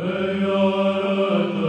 Arătătorul